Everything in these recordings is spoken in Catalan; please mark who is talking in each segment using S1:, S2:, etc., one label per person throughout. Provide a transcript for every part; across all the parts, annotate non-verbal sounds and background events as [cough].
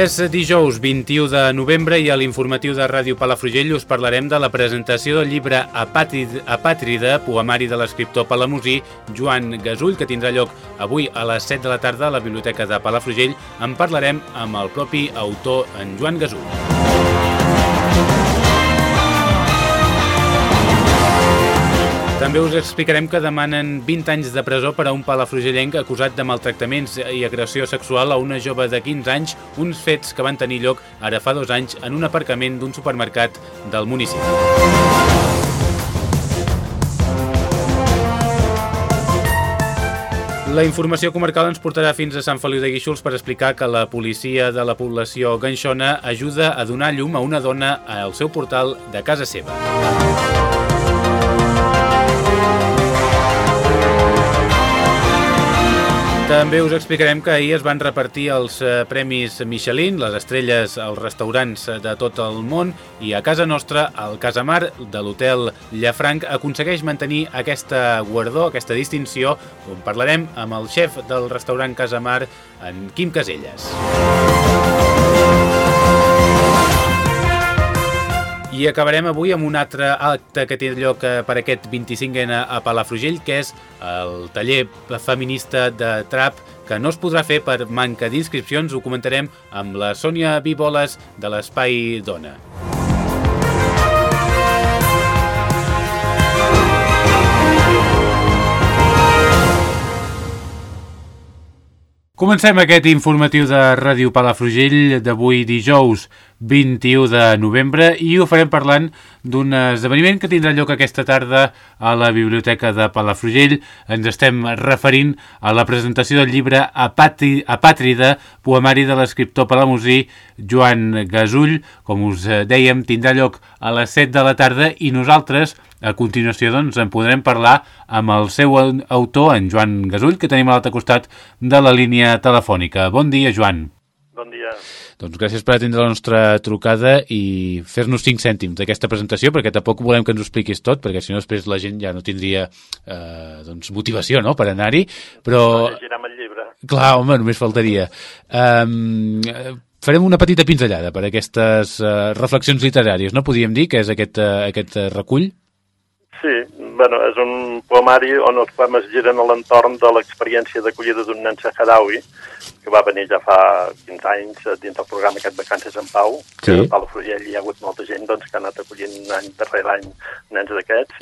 S1: És dijous 21 de novembre i a l'informatiu de Ràdio Palafrugell us parlarem de la presentació del llibre Apàtrida, poemari de l'escriptor palamosí Joan Gasull, que tindrà lloc avui a les 7 de la tarda a la Biblioteca de Palafrugell. En parlarem amb el propi autor, en Joan Gasull. També us explicarem que demanen 20 anys de presó per a un palafrugellenc acusat de maltractaments i agressió sexual a una jove de 15 anys, uns fets que van tenir lloc ara fa dos anys en un aparcament d'un supermercat del municipi. La informació comarcal ens portarà fins a Sant Feliu de Guíxols per explicar que la policia de la població ganxona ajuda a donar llum a una dona al seu portal de casa seva. També us explicarem que ahir es van repartir els eh, premis Michelin, les estrelles als restaurants de tot el món i a casa nostra, el Casamar de l'hotel Llafranc aconsegueix mantenir aquesta guardó, aquesta distinció, on parlarem amb el xef del restaurant Casamar, en Quim Caselles. I acabarem avui amb un altre acte que té lloc eh, per aquest 25N a Palafrugell, que és el taller feminista de trap que no es podrà fer per manca d'inscripcions. Ho comentarem amb la Sònia Viboles de l'Espai Dona. Comencem aquest informatiu de Ràdio Palafrugell d'avui dijous 21 de novembre i ho farem parlant d'un esdeveniment que tindrà lloc aquesta tarda a la Biblioteca de Palafrugell. Ens estem referint a la presentació del llibre Apàtri Apàtrida, poemari de l'escriptor palamosí Joan Gasull. Com us dèiem, tindrà lloc a les 7 de la tarda i nosaltres a continuació doncs, en podrem parlar amb el seu autor, en Joan Gasull, que tenim a l'altre costat de la línia telefònica. Bon dia, Joan.
S2: Bon dia.
S1: Doncs gràcies per atendre la nostra trucada i fer-nos 5 cèntims d'aquesta presentació, perquè tampoc volem que ens ho expliquis tot, perquè si no després la gent ja no tindria eh, doncs, motivació no?, per anar-hi, però...
S2: No llegirem el llibre.
S1: Clar, home, només faltaria. Um, farem una petita pinzellada per aquestes uh, reflexions literàries, no? Podríem dir que és aquest, uh, aquest uh, recull?
S2: Sí, bueno, és un poemari on els poemes giren a l'entorn de l'experiència d'acollida d'un nen saharaui que va venir ja fa 15 anys dins del programa aquest Vacances en Pau, que
S1: Sí.
S2: a Palafrugell hi ha hagut molta gent doncs, que ha anat acollint any darrere any nens d'aquests,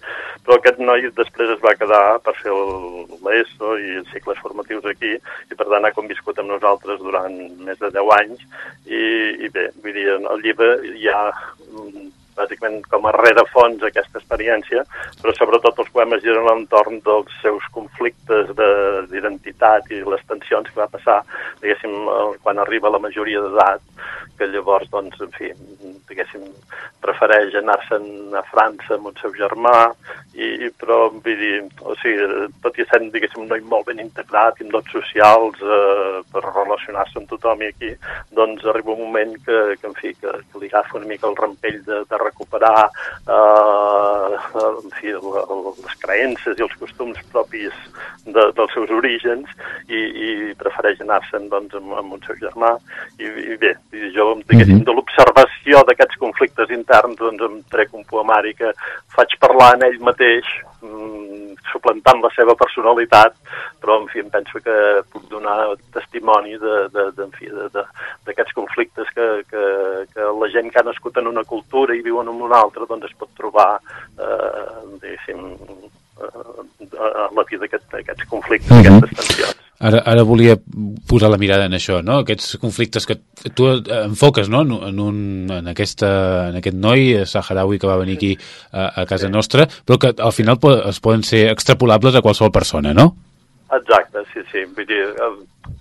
S2: però aquest noi després es va quedar per fer l'ESO i els cicles formatius aquí i per tant ha conviscut amb nosaltres durant més de 10 anys i, i bé, vull dir, el llibre hi ha mm, bàsicament com a rerefons aquesta experiència, però sobretot els poemes giren l'entorn dels seus conflictes de- d'identitat i les tensions que va passar, diguéssim, eh, quan arriba la majoria d'edat, que llavors, doncs, en fi, diguéssim, prefereix anar-se'n a França amb el seu germà, i, i però, vull dir, o sigui, tot i sent, diguéssim, un noi molt ben integrat, amb dots socials, eh, per relacionar-se amb tothom i aquí, doncs arriba un moment que, que en fi, que, que li agafa una mica el rampell de, de recuperar eh, en fi, les creences i els costums propis de, dels seus orígens i, i prefereix anar-se'n doncs, amb, amb el seu germà. I, i bé, i jo diguéssim, de l'observació d'aquests conflictes interns doncs em trec un poemari que faig parlar en ell mateix mm, suplantant la seva personalitat però en fi em penso que puc donar testimoni d'aquests conflictes que, que, que la gent que ha nascut en una cultura i viuen en una altra doncs es pot trobar eh, diguéssim a la fi d'aquests conflictes, uh -huh. aquestes tensions.
S1: Ara, ara volia posar la mirada en això, no? Aquests conflictes que tu enfoques no? en, un, en, aquesta, en aquest noi saharaui que va venir aquí a, a casa nostra, però que al final es poden ser extrapolables a qualsevol persona, no?
S2: Exacte, sí, sí. Vull dir,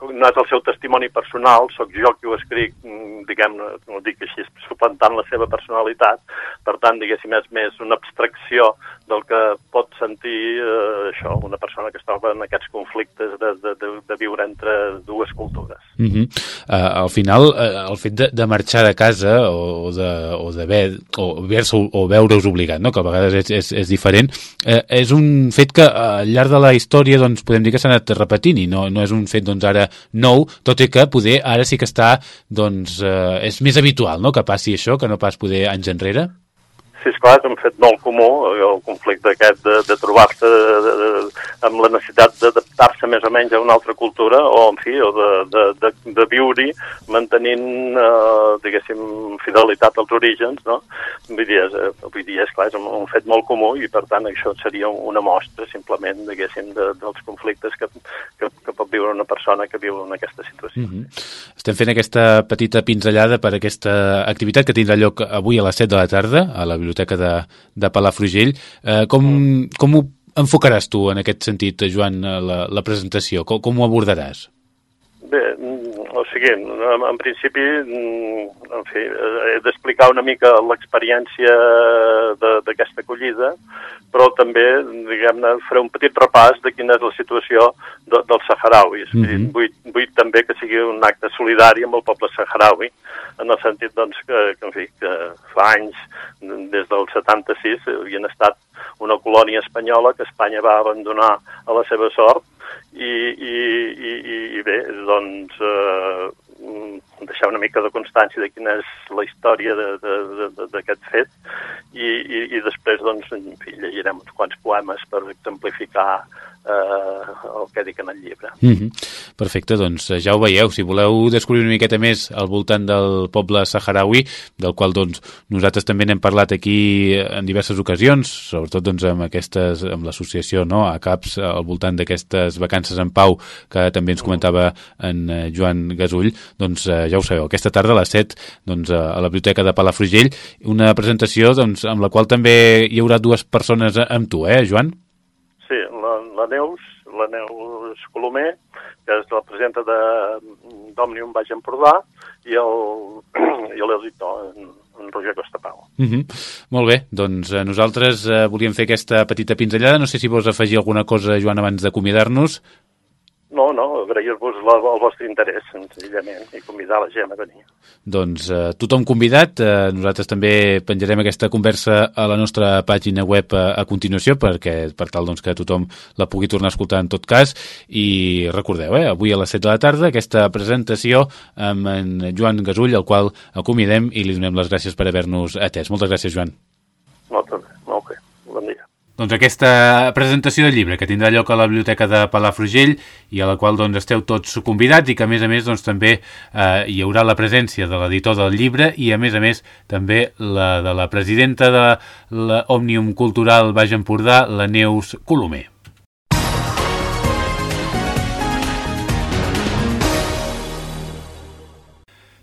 S2: no és el seu testimoni personal, sóc jo qui ho escric, mm, diguem-ne, no ho dic així, suplantant la seva personalitat, per tant, diguéssim, és més una abstracció del que pot sentir eh, això, una persona que es troba en aquests conflictes de, de, de, de viure entre dues cultures.
S1: Uh -huh. uh, al final, uh, el fet de, de marxar de casa o, de, o d'haver o, o, o veure's obligat, no? que a vegades és, és, és diferent, uh, és un fet que al llarg de la història doncs, podem dir que s'ha anat repetint i no, no és un fet doncs, ara nou, tot i que poder ara sí que està, doncs, eh, és més habitual no?, que passi això, que no pas poder anys enrere?
S2: Sí, esclar, és un fet molt comú, el conflicte aquest de, de trobar-se amb la necessitat d'adaptar-se més o menys a una altra cultura, o, en fi, o de, de, de, de viure-hi mantenint, eh, diguéssim, fidelitat als orígens, no? Vull dir, és, eh, vull dir, és clar, és un, un fet molt comú i, per tant, això seria una mostra, simplement, diguéssim, de, dels conflictes que, que, que pot viure una persona que viu en aquesta situació. Mm -hmm.
S1: Estem fent aquesta petita pinzellada per aquesta activitat que tindrà lloc avui a les 7 de la tarda a la Biblioteca de, de Palafrugell. Eh, com, com ho enfocaràs tu en aquest sentit, Joan, la, la presentació? Com, com ho abordaràs?
S2: Bé, o sigui, en, en principi, en fi, he d'explicar una mica l'experiència d'aquesta acollida, però també, diguem-ne, faré un petit repàs de quina és la situació de, dels saharauis. Mm -hmm. vull, vull també que sigui un acte solidari amb el poble saharaui, en el sentit, doncs, que, que, en fi, que fa anys, des del 76, havien estat una colònia espanyola que Espanya va abandonar a la seva sort i, i, i, i bé, doncs eh, deixar una mica de constància de quina és la història d'aquest fet i, i, i després doncs, en fi, llegirem uns quants poemes per exemplificar eh, el que dic en el llibre.
S1: Mm -hmm. Perfecte, doncs eh, ja ho veieu. Si voleu descobrir una miqueta més al voltant del poble saharaui, del qual doncs, nosaltres també n'hem parlat aquí en diverses ocasions, sobretot doncs, amb, aquestes, amb l'associació no, a CAPS al voltant d'aquestes vacances en pau que també ens comentava en eh, Joan Gasull, doncs eh, ja ho sabeu, aquesta tarda a les 7 doncs, a la Biblioteca de Palafrugell, una presentació doncs, amb la qual també hi haurà dues persones amb tu, eh, Joan?
S2: Sí, la, la Neus, la Neus Colomer, que és la presidenta d'Òmnium Baix Empordà, i [clears throat] l'editor, en, Roger Costapau.
S1: Uh mhm. -huh. Molt bé, doncs eh, nosaltres eh, volíem fer aquesta petita pinzellada. No sé si vols afegir alguna cosa, Joan, abans d'acomiadar-nos.
S2: No, no, agrair-vos el vostre interès, senzillament, i convidar la gent a venir.
S1: Doncs eh, tothom convidat, eh, nosaltres també penjarem aquesta conversa a la nostra pàgina web a, a continuació, perquè per tal doncs, que tothom la pugui tornar a escoltar en tot cas, i recordeu, eh, avui a les 7 de la tarda, aquesta presentació amb en Joan Gasull, al qual acomidem i li donem les gràcies per haver-nos atès. Moltes gràcies, Joan.
S2: Moltes molt bé. Bon dia.
S1: Doncs aquesta presentació del llibre que tindrà lloc a la Biblioteca de Palafrugell i a la qual doncs, esteu tots convidats i que a més a més doncs, també eh, hi haurà la presència de l'editor del llibre i a més a més també la de la presidenta de l'Òmnium Cultural Baix Empordà, la Neus Colomer.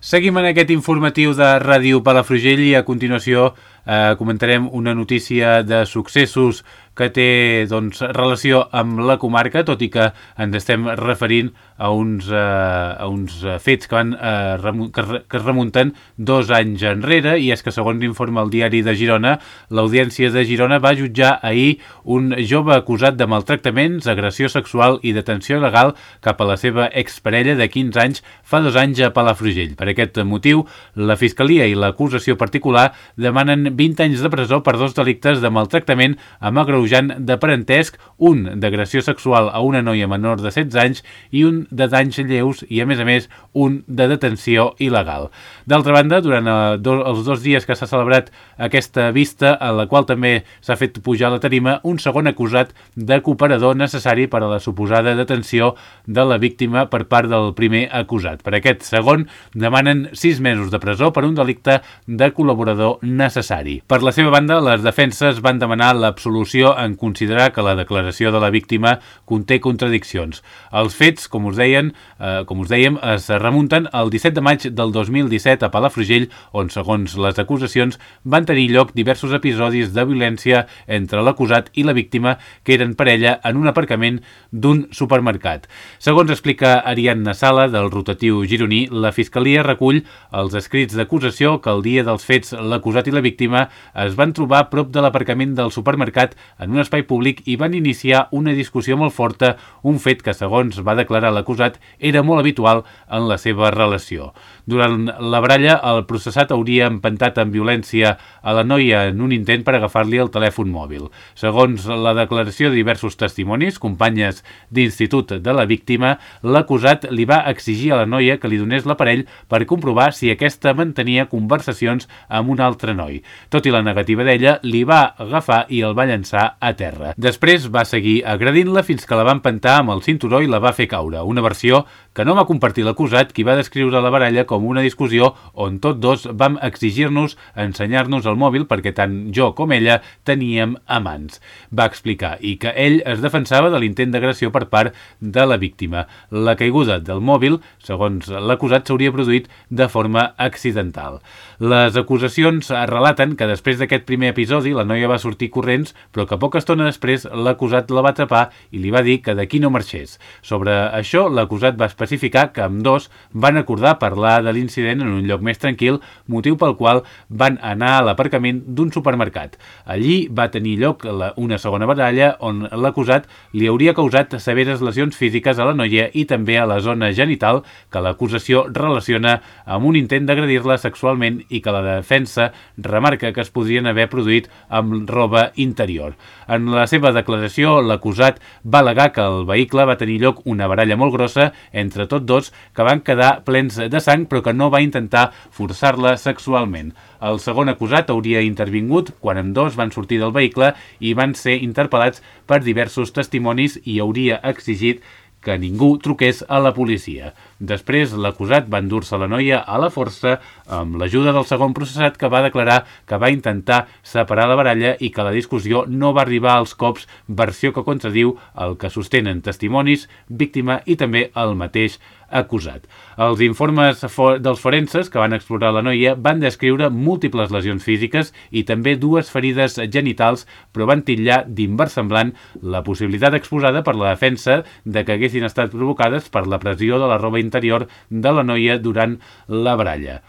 S1: Seguim en aquest informatiu de Ràdio Palafrugell i a continuació eh, comentarem una notícia de successos que té doncs, relació amb la comarca, tot i que ens estem referint a uns, eh, a uns fets que, van, eh, que, que es remunten dos anys enrere, i és que segons informa el diari de Girona, l'Audiència de Girona va jutjar ahir un jove acusat de maltractaments, agressió sexual i detenció legal cap a la seva exparella de 15 anys fa dos anys a Palafrugell. Per aquest motiu, la Fiscalia i l'acusació particular demanen 20 anys de presó per dos delictes de maltractament amb agreu agreujant de parentesc, un d'agressió sexual a una noia menor de 16 anys i un de danys lleus i, a més a més, un de detenció il·legal. D'altra banda, durant eh, els dos dies que s'ha celebrat aquesta vista, a la qual també s'ha fet pujar la tarima, un segon acusat de cooperador necessari per a la suposada detenció de la víctima per part del primer acusat. Per aquest segon, demanen sis mesos de presó per un delicte de col·laborador necessari. Per la seva banda, les defenses van demanar l'absolució en considerar que la declaració de la víctima conté contradiccions. Els fets, com us, deien, eh, com us dèiem, es remunten el 17 de maig del 2017 a Palafrugell, on, segons les acusacions, van tenir lloc diversos episodis de violència entre l'acusat i la víctima, que eren parella en un aparcament d'un supermercat. Segons explica Ariadna Sala, del rotatiu gironí, la Fiscalia recull els escrits d'acusació que el dia dels fets l'acusat i la víctima es van trobar prop de l'aparcament del supermercat en un espai públic i van iniciar una discussió molt forta, un fet que, segons va declarar l'acusat, era molt habitual en la seva relació. Durant la baralla, el processat hauria empantat amb violència a la noia en un intent per agafar-li el telèfon mòbil. Segons la declaració de diversos testimonis, companyes d'institut de la víctima, l'acusat li va exigir a la noia que li donés l'aparell per comprovar si aquesta mantenia conversacions amb un altre noi. Tot i la negativa d'ella, li va agafar i el va llançar a terra. Després va seguir agredint-la fins que la va empantar amb el cinturó i la va fer caure, una versió que no va compartir l'acusat, qui va descriure la baralla com una discussió on tots dos vam exigir-nos ensenyar-nos el mòbil perquè tant jo com ella teníem amants. Va explicar i que ell es defensava de l'intent d'agressió per part de la víctima. La caiguda del mòbil, segons l'acusat, s'hauria produït de forma accidental. Les acusacions relaten que després d'aquest primer episodi la noia va sortir corrents, però que poca estona després l'acusat la va atrapar i li va dir que d'aquí no marxés. Sobre això, l'acusat va especificar que amb dos van acordar parlar de l'incident en un lloc més tranquil, motiu pel qual van anar a l'aparcament d'un supermercat. Allí va tenir lloc la, una segona baralla on l'acusat li hauria causat severes lesions físiques a la noia i també a la zona genital que l'acusació relaciona amb un intent d'agredir-la sexualment i que la defensa remarca que es podrien haver produït amb roba interior. En la seva declaració, l'acusat va alegar que el vehicle va tenir lloc una baralla molt grossa entre tots dos que van quedar plens de sang però que no va intentar forçar-la sexualment. El segon acusat hauria intervingut quan amb dos van sortir del vehicle i van ser interpel·lats per diversos testimonis i hauria exigit que ningú truqués a la policia. Després, l'acusat va endur-se la noia a la força amb l'ajuda del segon processat que va declarar que va intentar separar la baralla i que la discussió no va arribar als cops, versió que contradiu el que sostenen testimonis, víctima i també el mateix acusat. Els informes dels forenses que van explorar la noia van descriure múltiples lesions físiques i també dues ferides genitals, però van titllar d'inversemblant la possibilitat exposada per la defensa de que haguessin estat provocades per la pressió de la roba interior de la noia durant la baralla.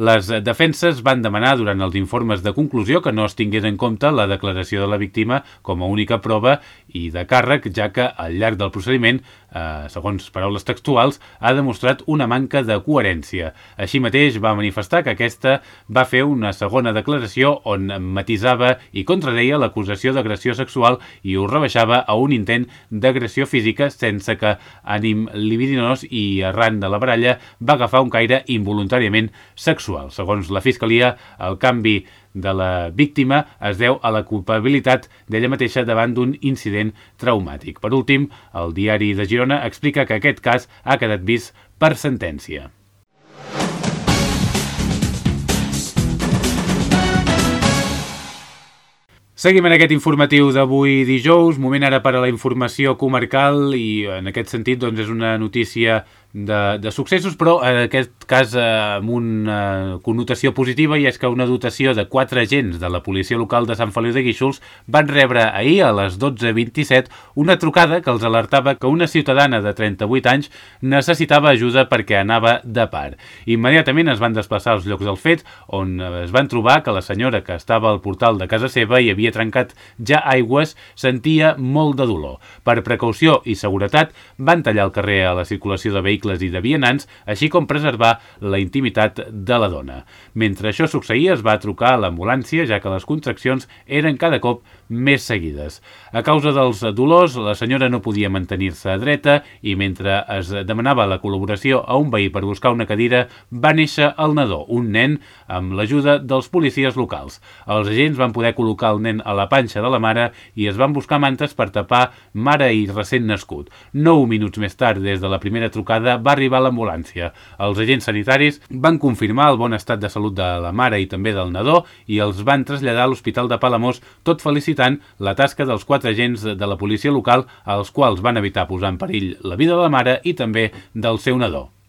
S1: Les defenses van demanar durant els informes de conclusió que no es tingués en compte la declaració de la víctima com a única prova i de càrrec, ja que al llarg del procediment eh, segons paraules textuals, ha demostrat una manca de coherència. Així mateix va manifestar que aquesta va fer una segona declaració on matisava i contradeia l'acusació d'agressió sexual i ho rebaixava a un intent d'agressió física sense que ànim libidinós i arran de la baralla va agafar un caire involuntàriament sexual. Segons la Fiscalia, el canvi de la víctima es deu a la culpabilitat d'ella mateixa davant d'un incident traumàtic. Per últim, el diari de Girona explica que aquest cas ha quedat vist per sentència. Seguim en aquest informatiu d'avui dijous, moment ara per a la informació comarcal i en aquest sentit doncs, és una notícia de, de successos, però en aquest cas eh, amb una connotació positiva i és que una dotació de quatre agents de la policia local de Sant Feliu de Guíxols van rebre ahir a les 12.27 una trucada que els alertava que una ciutadana de 38 anys necessitava ajuda perquè anava de part. Immediatament es van desplaçar als llocs del fet on es van trobar que la senyora que estava al portal de casa seva i havia trencat ja aigües sentia molt de dolor. Per precaució i seguretat van tallar el carrer a la circulació de vehicles vehicles i de vianants, així com preservar la intimitat de la dona. Mentre això succeïa, es va trucar a l'ambulància, ja que les contraccions eren cada cop més seguides. A causa dels dolors, la senyora no podia mantenir-se dreta i mentre es demanava la col·laboració a un veí per buscar una cadira, va néixer el nadó, un nen, amb l'ajuda dels policies locals. Els agents van poder col·locar el nen a la panxa de la mare i es van buscar mantes per tapar mare i recent nascut. Nou minuts més tard, des de la primera trucada, va arribar l'ambulància. Els agents sanitaris van confirmar el bon estat de salut de la mare i també del nadó i els van traslladar a l'Hospital de Palamós, tot felicitant felicitant la tasca dels quatre agents de la policia local als quals van evitar posar en perill la vida de la mare i també del seu nadó.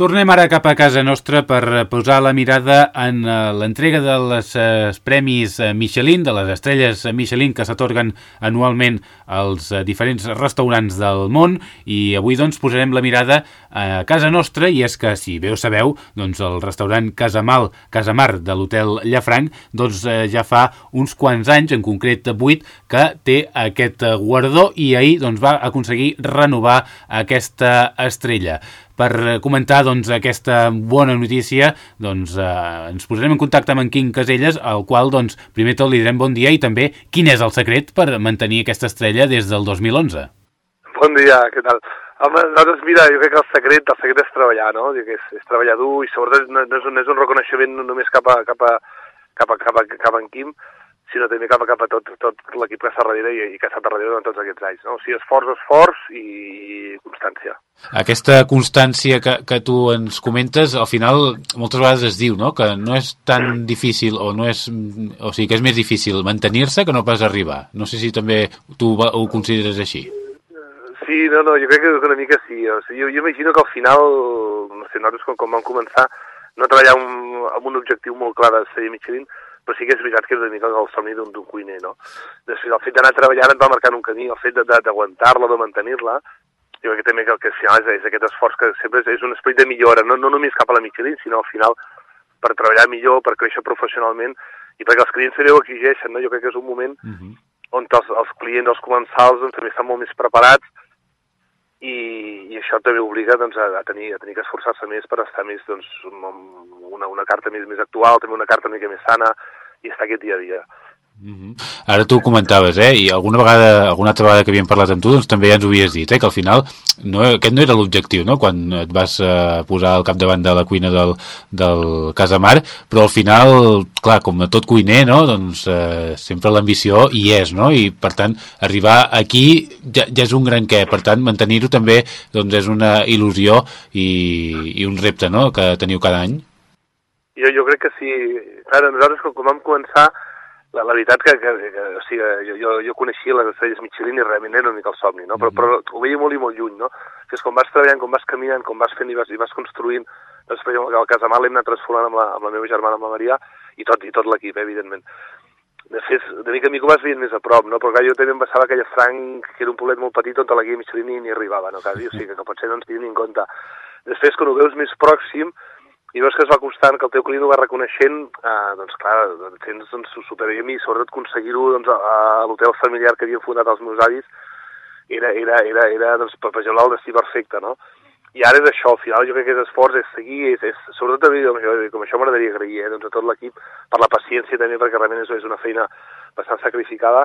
S1: Tornem ara cap a casa nostra per posar la mirada en eh, l'entrega dels eh, premis eh, Michelin, de les estrelles Michelin que s'atorguen anualment als diferents restaurants del món i avui doncs posarem la mirada a casa nostra i és que si bé ho sabeu, doncs el restaurant Casamal, Casamar de l'hotel Llafranc doncs ja fa uns quants anys, en concret 8, que té aquest guardó i ahir doncs va aconseguir renovar aquesta estrella. Per comentar doncs, aquesta bona notícia, doncs, eh, ens posarem en contacte amb en Quim Caselles, al qual doncs, primer tot li direm bon dia i també quin és el secret per mantenir aquesta estrella des del 2011.
S3: Bon dia, què tal? Home, nosaltres, mira, jo crec que el secret, el secret és treballar, no? Dic, és, és treballar dur i sobretot no, és, un, és un reconeixement només cap a, cap a, cap a, cap a, cap a en Quim, sinó també cap a, cap a tot, tot l'equip que està darrere i, i que ha estat darrere durant tots aquests anys. No? O sigui, esforç, esforç i constància.
S1: Aquesta constància que, que tu ens comentes, al final moltes vegades es diu no? que no és tan difícil o no és, o sigui que és més difícil mantenir-se que no pas arribar. No sé si també tu ho consideres així.
S3: Sí, no, no, jo crec que una mica sí. O sigui, jo, jo imagino que al final, no sé, nosaltres quan, quan vam començar, no treballar un, amb un objectiu molt clar de ser Michelin, però sí que és veritat que és una mica el somni d'un cuiner, no? Després, el fet d'anar treballant et va marcant un camí, el fet d'aguantar-la, de, de mantenir-la, jo crec que també que el que final és, és aquest esforç que sempre és, és un esperit de millora, no, no només cap a la Michelin, sinó al final per treballar millor, per créixer professionalment, i perquè els clients també ho exigeixen, no? Jo crec que és un moment uh mhm. -huh. on els, els clients, els comensals, doncs, també estan molt més preparats i, i això també obliga doncs, a, a tenir, a tenir que esforçar-se més per estar més, doncs, una, una carta més, més actual, també una carta una mica més sana, i estar aquest dia a dia.
S1: Mm -hmm. Ara tu ho comentaves, eh? I alguna vegada, alguna altra vegada que havíem parlat amb tu, doncs també ja ens ho havies dit, eh? Que al final no, aquest no era l'objectiu, no? Quan et vas eh, posar al capdavant de la cuina del, del Casamar, però al final, clar, com a tot cuiner, no? Doncs eh, sempre l'ambició hi és, no? I per tant, arribar aquí ja, ja és un gran què. Per tant, mantenir-ho també doncs és una il·lusió i, i un repte, no? Que teniu cada any.
S3: Jo, jo crec que sí. Ara, nosaltres, quan vam començar, la, la veritat que, que, que o sigui, jo, jo, jo coneixia les estrelles Michelin i realment era una mica el somni, no? Però, mm -hmm. però ho veia molt i molt lluny, no? Que és quan vas treballant, quan vas caminant, quan vas fent i vas, i vas construint, després el Casamar l'hem anat transformant amb la, amb la meva germana, amb la Maria, i tot, i tot l'equip, eh, evidentment. De fet, de mica en mica ho vas veient més a prop, no? Però clar, jo també em passava aquella Franc, que era un poblet molt petit on la guia Michelin ni, ni arribava, no? Quasi, o sigui que, que potser no ens tinguin en compte. Després, quan ho veus més pròxim, i veus que es va costant, que el teu client ho va reconeixent, eh, doncs clar, tens doncs, superbé i sobretot aconseguir-ho doncs, a, a l'hotel familiar que havien fundat els meus avis, era, era, era, era doncs, per gelar el destí perfecte, no? I ara és això, al final jo crec que és esforç, és seguir, és, és sobretot també, com això, com això m'agradaria agrair eh, doncs, a tot l'equip per la paciència també, perquè realment és, és una feina bastant sacrificada,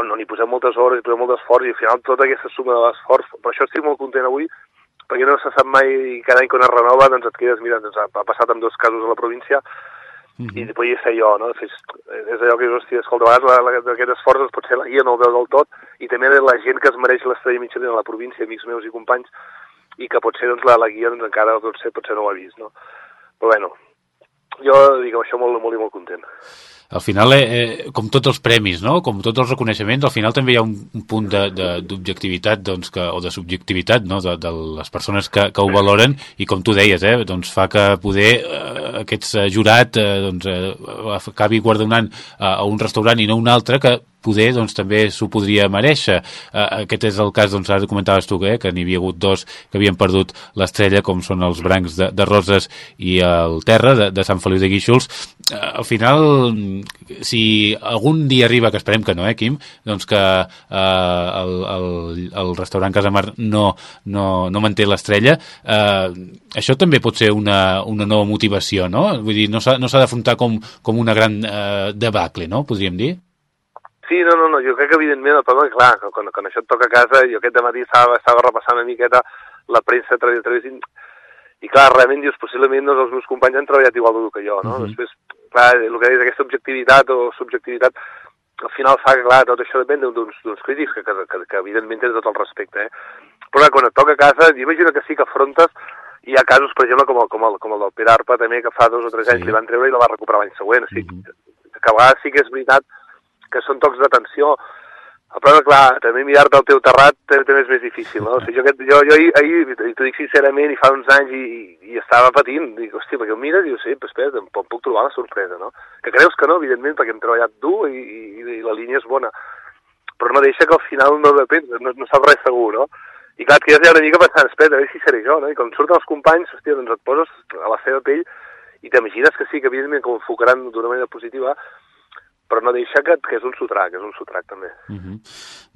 S3: on, on hi posem moltes hores, hi posem molt d'esforç, i al final tota aquesta suma de l'esforç, per això estic molt content avui, perquè no se sap mai cada any quan es renova, doncs et quedes, mira, doncs ha passat amb dos casos a la província, mm -hmm. i després ser jo, no? És, és allò que dius, hòstia, escolta, a vegades aquest esforç doncs, potser la guia no el veu del tot, i també la gent que es mereix l'estrella Michelin a la província, amics meus i companys, i que potser doncs, la, la guia doncs, encara potser, potser no ho ha vist, no? Però bueno, jo dic això molt, molt i molt content
S1: al final, eh, eh, com tots els premis, no? com tots els reconeixements, al final també hi ha un, un punt d'objectivitat doncs, que, o de subjectivitat no? de, de les persones que, que ho valoren i com tu deies, eh, doncs fa que poder eh, aquest jurat eh, doncs, eh, acabi guardonant a, a un restaurant i no un altre que poder doncs, també s'ho podria mereixer. Uh, aquest és el cas, doncs, ara comentaves tu eh, que n'hi havia hagut dos que havien perdut l'estrella, com són els brancs de, de Roses i el Terra, de, de Sant Feliu de Guíxols. Uh, al final, si algun dia arriba, que esperem que no, eh, Quim, doncs que uh, el, el, el restaurant Casamar no, no, no manté l'estrella, uh, això també pot ser una, una nova motivació, no? Vull dir, no s'ha no d'afrontar com, com una gran uh, debacle, no? Podríem dir?
S3: Sí, no, no, no, jo crec que evidentment el problema, clar, quan, quan això et toca a casa, jo aquest matí estava, estava repassant una miqueta la premsa a través, a través i clar, realment dius, possiblement doncs, els meus companys han treballat igual que jo, no? Uh mhm. -huh. Després, clar, el que deies, aquesta objectivitat o subjectivitat, al final fa, clar, tot això depèn d'uns crítics que, que, que, que evidentment tenen tot el respecte, eh? Però quan et toca a casa, imagino que sí que afrontes hi ha casos, per exemple, com el, com el, com el del Pere Arpa, també, que fa dos o tres anys sí. li van treure i la va recuperar l'any següent. O sigui, mm -hmm. que a vegades sí que és veritat que són tocs d'atenció, problema, clar, també mirar-te al teu terrat també és més difícil, no? O sigui, jo, jo, jo ahir, ahir t'ho dic sincerament, i fa uns anys i, i estava patint, dic, hòstia, perquè ho mires i dius, sí, però espera, em puc trobar la sorpresa, no? Que creus que no, evidentment, perquè hem treballat dur i, i, i la línia és bona, però no deixa que al final no depèn, no, no sap res segur, no? I clar, et quedes ja una mica pensant, espera, a veure si seré jo, no? I quan surten els companys, hòstia, doncs et poses a la seva pell i t'imagines que sí, que evidentment que ho enfocaran d'una manera positiva, però no deixa que, que és un sotrac, és un sotrac també.
S1: Uh mhm. -huh.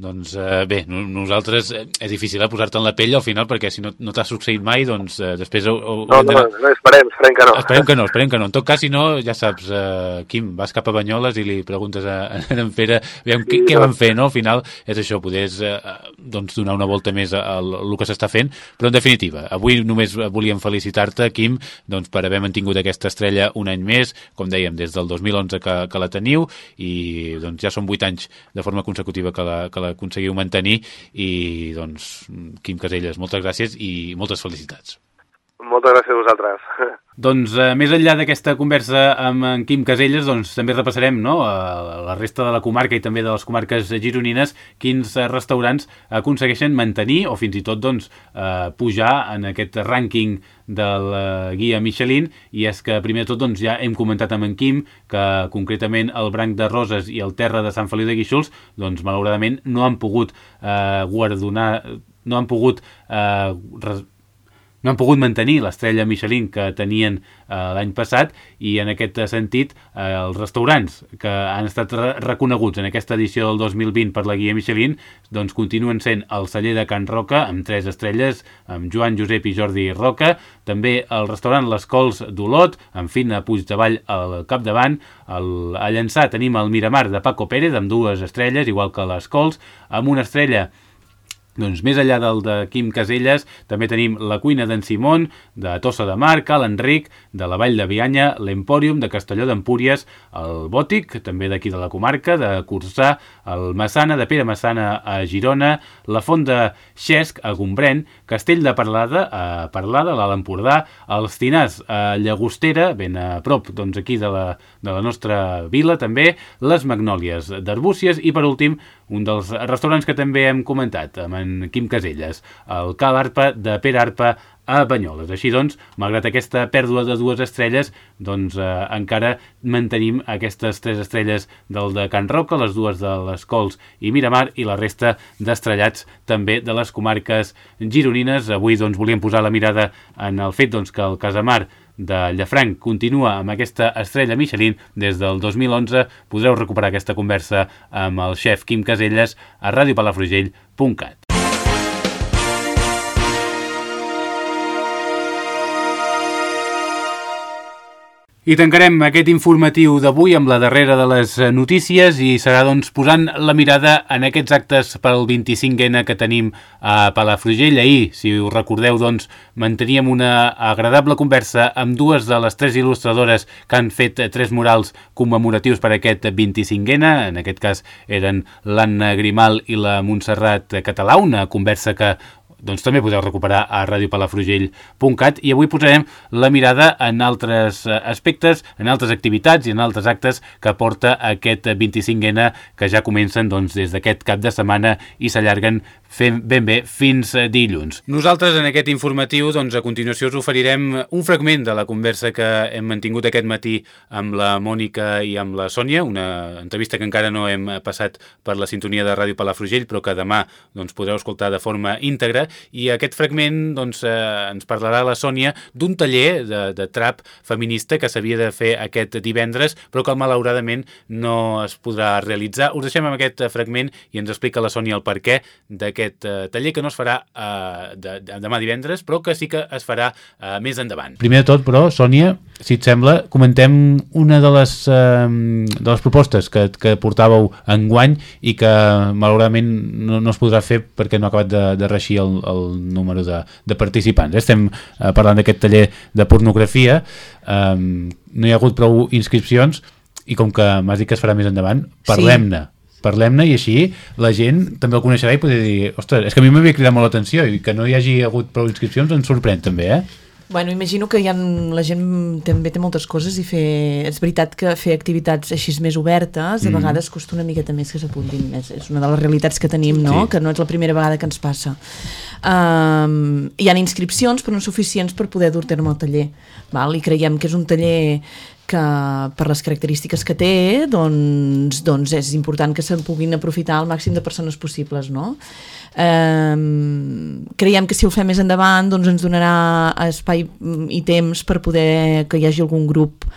S1: Doncs eh, bé, nosaltres eh, és difícil eh, posar-te en la pell al final perquè si no, no t'ha succeït mai, doncs eh, després... Ho,
S3: ho no, no, no, esperem, esperem que no.
S1: Esperem que no, esperem que no. En tot cas, si no, ja saps, eh, Quim, vas cap a Banyoles i li preguntes a, a en Pere aviam, sí, què, què van fer, no? Al final és això, podés eh, doncs, donar una volta més al que s'està fent, però en definitiva, avui només volíem felicitar-te, Quim, doncs, per haver mantingut aquesta estrella un any més, com dèiem, des del 2011 que, que la teniu, i doncs, ja són vuit anys de forma consecutiva que l'aconseguiu mantenir i doncs Quim Caselles, moltes gràcies i moltes felicitats.
S3: Moltes gràcies a vosaltres. [laughs]
S1: Doncs eh, més enllà d'aquesta conversa amb en Quim Caselles, doncs també repassarem no, a la resta de la comarca i també de les comarques gironines quins eh, restaurants aconsegueixen mantenir o fins i tot doncs, eh, pujar en aquest rànquing de la guia Michelin. I és que primer de tot doncs, ja hem comentat amb en Quim que concretament el Branc de Roses i el Terra de Sant Feliu de Guíxols doncs malauradament no han pogut eh, guardonar no han pogut eh, no han pogut mantenir l'estrella Michelin que tenien eh, l'any passat i en aquest sentit eh, els restaurants que han estat re reconeguts en aquesta edició del 2020 per la guia Michelin doncs continuen sent el celler de Can Roca amb tres estrelles, amb Joan, Josep i Jordi Roca, també el restaurant Les Cols d'Olot, amb Fina Puigdevall al capdavant, el, a Llançà tenim el Miramar de Paco Pérez amb dues estrelles, igual que les Cols, amb una estrella doncs més enllà del de Quim Caselles, també tenim la cuina d'en Simón, de Tossa de Mar, Cal Enric, de la Vall de Bianya, l'Empòrium, de Castelló d'Empúries, el Bòtic, també d'aquí de la comarca, de Cursà, el Massana, de Pere Massana a Girona, la Font de Xesc a Gombrèn, Castell de Parlada a Parlada, l'Alt Empordà, els Tinars a Llagostera, ben a prop doncs, aquí de la, de la nostra vila també, les Magnòlies d'Arbúcies i per últim un dels restaurants que també hem comentat amb en Quim Caselles, el Cal Arpa de Pere Arpa a Banyoles. Així doncs, malgrat aquesta pèrdua de dues estrelles, doncs eh, encara mantenim aquestes tres estrelles del de Can Roca, les dues de les Cols i Miramar i la resta d'estrellats també de les comarques gironines. Avui doncs volíem posar la mirada en el fet doncs, que el Casamar de Llafranc continua amb aquesta estrella Michelin des del 2011. Podreu recuperar aquesta conversa amb el xef Quim Caselles a radiopalafrugell.cat. I tancarem aquest informatiu d'avui amb la darrera de les notícies i serà doncs posant la mirada en aquests actes per al 25N que tenim a Palafrugell. Ahir, si us recordeu, doncs manteníem una agradable conversa amb dues de les tres il·lustradores que han fet tres murals commemoratius per aquest 25N. En aquest cas eren l'Anna Grimal i la Montserrat Català, una conversa que doncs també podeu recuperar a radiopalafrugell.cat i avui posarem la mirada en altres eh, aspectes, en altres activitats i en altres actes que porta aquest 25N que ja comencen doncs, des d'aquest cap de setmana i s'allarguen fent ben bé fins dilluns. Nosaltres en aquest informatiu doncs, a continuació us oferirem un fragment de la conversa que hem mantingut aquest matí amb la Mònica i amb la Sònia, una entrevista que encara no hem passat per la sintonia de Ràdio Palafrugell però que demà doncs, podreu escoltar de forma íntegra i aquest fragment doncs, eh, ens parlarà la Sònia d'un taller de, de trap feminista que s'havia de fer aquest divendres però que malauradament no es podrà realitzar. Us deixem amb aquest fragment i ens explica la Sònia el perquè d'aquest aquest uh, taller que no es farà uh, de, de, demà divendres, però que sí que es farà uh, més endavant. Primer de tot, però, Sònia, si et sembla, comentem una de les, uh, de les propostes que, que portàveu en guany i que malauradament no, no es podrà fer perquè no ha acabat de, de reixir el, el número de, de participants. Estem uh, parlant d'aquest taller de pornografia, um, no hi ha hagut prou inscripcions i com que m'has dit que es farà més endavant, parlem-ne. Sí parlem-ne i així la gent també el coneixerà i podrà dir, ostres, és que a mi m'havia cridat molt l'atenció i que no hi hagi hagut prou inscripcions ens sorprèn també, eh?
S4: Bueno, imagino que hi ha, la gent també té moltes coses i fer... És veritat que fer activitats així més obertes a mm. vegades costa una miqueta més que s'apuntin més. És una de les realitats que tenim, no? Sí. Que no és la primera vegada que ens passa. Um, hi ha inscripcions, però no suficients per poder dur terme el taller. Val? I creiem que és un taller que per les característiques que té doncs, doncs és important que se'n puguin aprofitar el màxim de persones possibles no? eh, creiem que si ho fem més endavant doncs ens donarà espai i temps per poder que hi hagi algun grup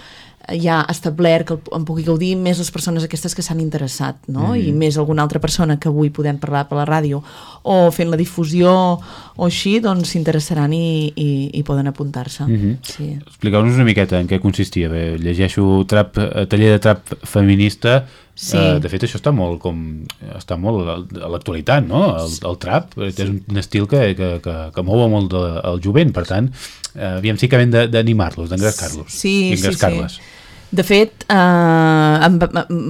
S4: ja establert que en pugui gaudir més les persones aquestes que s'han interessat no? Mm -hmm. i més alguna altra persona que avui podem parlar per la ràdio o fent la difusió o així, doncs s'interessaran i, i, i poden apuntar-se mm
S1: -hmm. sí. Expliqueu-nos una miqueta en què consistia Bé, llegeixo trap, eh, taller de trap feminista Sí. Uh, de fet, això està molt com està molt a l'actualitat, no? El, el trap sí. és un estil que, que, que, que mou molt el jovent, per tant, uh, aviam sí que hem d'animar-los, d'engrescar-los.
S4: Sí, sí, sí. De fet, eh, em,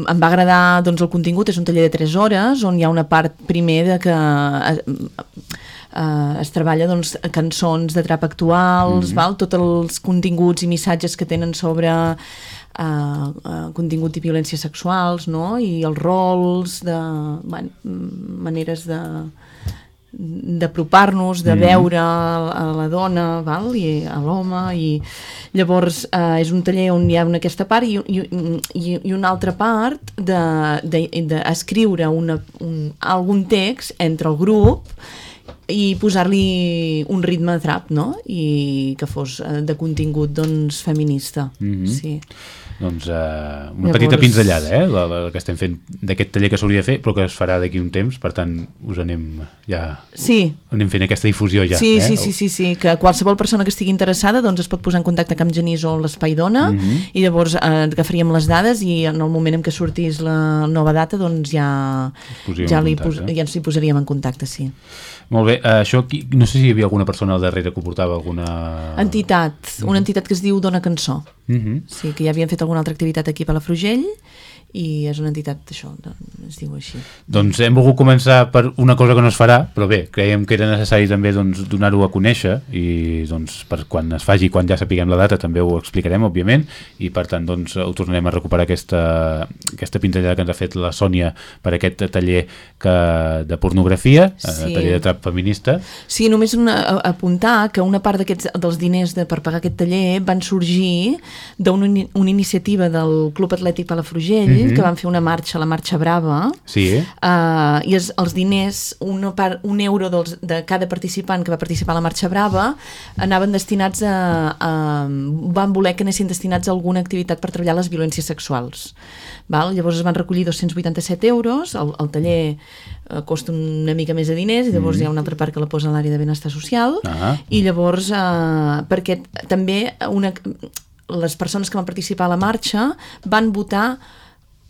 S4: em va agradar doncs, el contingut, és un taller de 3 hores, on hi ha una part primer de que eh, eh, es treballa doncs, cançons de trap actuals, mm -hmm. val? tots els continguts i missatges que tenen sobre eh, uh, contingut i violències sexuals, no? i els rols, de, bueno, maneres de d'apropar-nos, de mm. veure a la dona val? i a l'home i llavors eh, és un taller on hi ha una, aquesta part i, i, i, una altra part d'escriure de, de, una, un, algun text entre el grup i posar-li un ritme de trap, no? I que fos eh, de contingut, doncs, feminista. Mm -hmm. Sí
S1: doncs, uh, una Llavors... petita pinzellada eh, la, la, que estem fent d'aquest taller que s'hauria de fer però que es farà d'aquí un temps, per tant us anem ja
S4: sí.
S1: anem fent aquesta difusió ja.
S4: Sí, eh? sí, sí, sí, sí, que qualsevol persona que estigui interessada doncs es pot posar en contacte amb Genís o l'Espai Dona mm -hmm. i llavors eh, agafaríem les dades i en el moment en què sortís la nova data doncs ja, ja, li pos, ja ens hi posaríem en contacte, sí.
S1: Molt bé, uh, això no sé si hi havia alguna persona al darrere que portava alguna...
S4: Entitat, una entitat que es diu Dona Cançó. Mhm. -huh. Sí, que ja havien fet alguna altra activitat aquí a Palafrugell i és una entitat, això, es diu així.
S1: Doncs hem volgut començar per una cosa que no es farà, però bé, creiem que era necessari també doncs, donar-ho a conèixer i doncs, per quan es faci, quan ja sapiguem la data, també ho explicarem, òbviament, i per tant doncs, ho tornarem a recuperar aquesta, aquesta pintallada que ens ha fet la Sònia per aquest taller que, de pornografia, eh, sí. taller de trap feminista.
S4: Sí, només una, apuntar que una part dels diners de, per pagar aquest taller van sorgir d'una una iniciativa del Club Atlètic Palafrugell mm -hmm. que van fer una marxa, la Marxa Brava,
S1: sí.
S4: uh, i es, els diners, una part, un euro dels, de cada participant que va participar a la Marxa Brava, anaven destinats a, a... van voler que anessin destinats a alguna activitat per treballar les violències sexuals. Val? Llavors es van recollir 287 euros, el, el taller eh, costa una mica més de diners i llavors mm. hi ha una altra part que la posa a l'àrea de benestar social
S1: ah.
S4: i llavors eh, perquè també una, les persones que van participar a la marxa van votar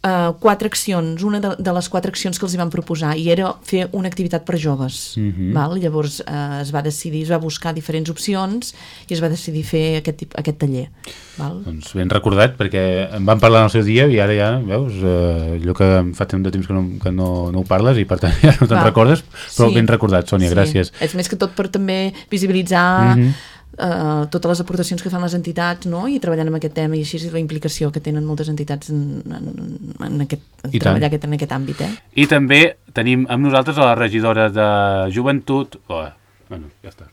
S4: uh, quatre accions, una de, de les quatre accions que els hi van proposar, i era fer una activitat per joves. Mm -hmm. val? Llavors uh, es va decidir, es va buscar diferents opcions i es va decidir fer aquest, aquest taller. Val?
S1: Doncs ben recordat, perquè en van parlar en el seu dia i ara ja, veus, uh, allò que fa temps de temps que no, que no, no ho parles i per tant [laughs] ja no te'n recordes, però sí. ben recordat, Sònia, sí. gràcies.
S4: És més que tot per també visibilitzar... Mm -hmm eh, totes les aportacions que fan les entitats no? i treballant amb aquest tema i així és la implicació que tenen moltes entitats en, en, en, aquest, en treballar aquest, en aquest àmbit. Eh?
S1: I també tenim amb nosaltres a la regidora de Joventut... Oh, bueno, ja està.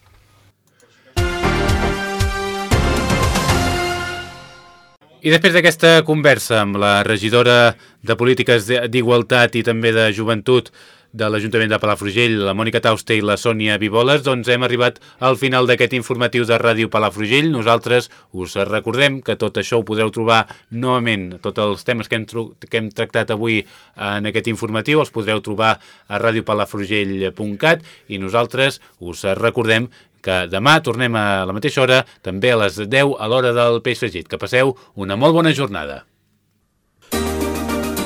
S1: I després d'aquesta conversa amb la regidora de Polítiques d'Igualtat i també de Joventut de l'Ajuntament de Palafrugell, la Mònica Tauste i la Sònia Vivoles, doncs hem arribat al final d'aquest informatiu de Ràdio Palafrugell. Nosaltres us recordem que tot això ho podreu trobar novament, tots els temes que hem, que hem tractat avui en aquest informatiu els podreu trobar a radiopalafrugell.cat i nosaltres us recordem que demà tornem a la mateixa hora, també a les 10 a l'hora del peix fregit. Que passeu una molt bona jornada.